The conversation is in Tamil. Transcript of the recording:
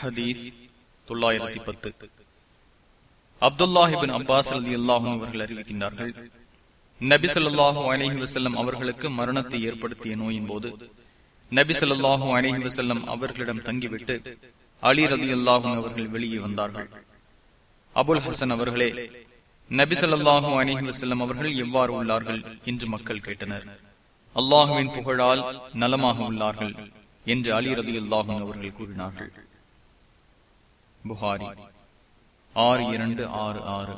ஹதீஸ் தொள்ளாயிரத்தி பத்து. அப்துல்லாஹிபின் அப்பாஸ் அலி அல்லாஹும் அவர்கள் அறிவிக்கின்றார்கள் நபி சொல்லாஹு அலஹி வசல்லம் அவர்களுக்கு மரணத்தை ஏற்படுத்திய நோயின் போது நபி சொல்லாஹு அலஹி வசல்லம் அவர்களிடம் தங்கிவிட்டு அலி ரலி அல்லாஹும் அவர்கள் வெளியே வந்தார்கள். அபுல் ஹசன் அவர்களே நபி சொல்லாஹு அலஹி வசல்லம் அவர்கள் எவ்வாறு உள்ளார்கள் என்று மக்கள் கேட்டனர். அல்லாஹுவின் புகழால் நலமாக உள்ளார்கள் என்று அலி ரதி அல்லாஹும் அவர்கள் கூறினார்கள். புகாரி. ஆறு இரண்டு ஆறு ஆறு.